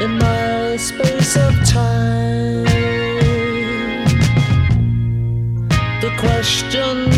in my space of time. The question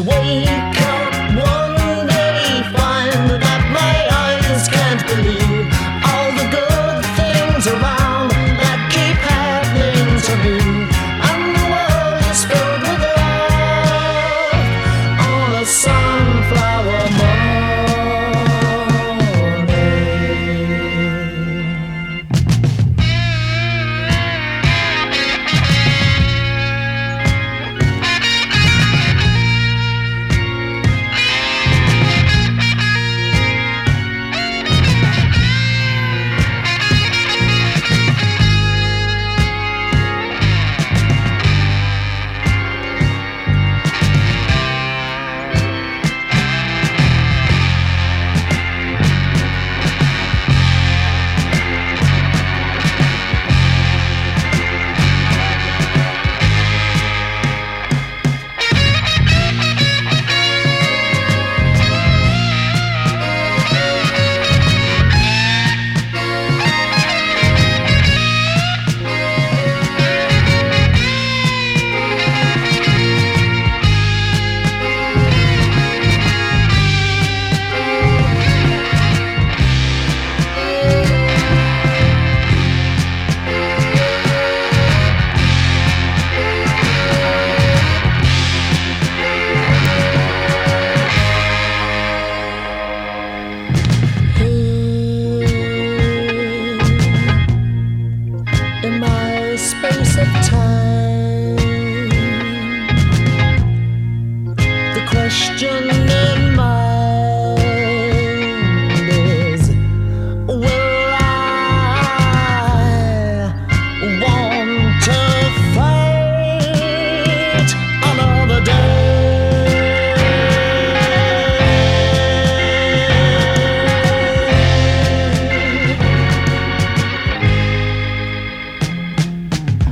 won't come.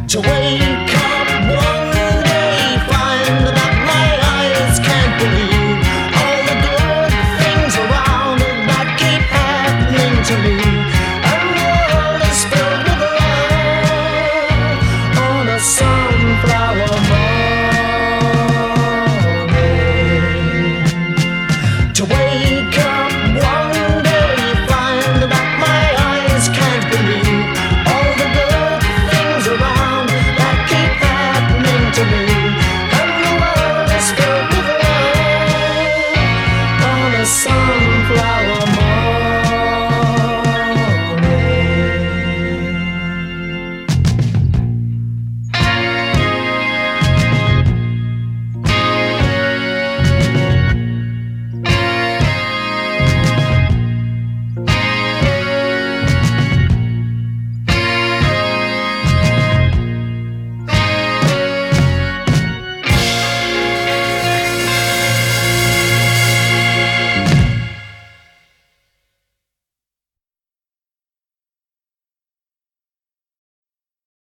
to wake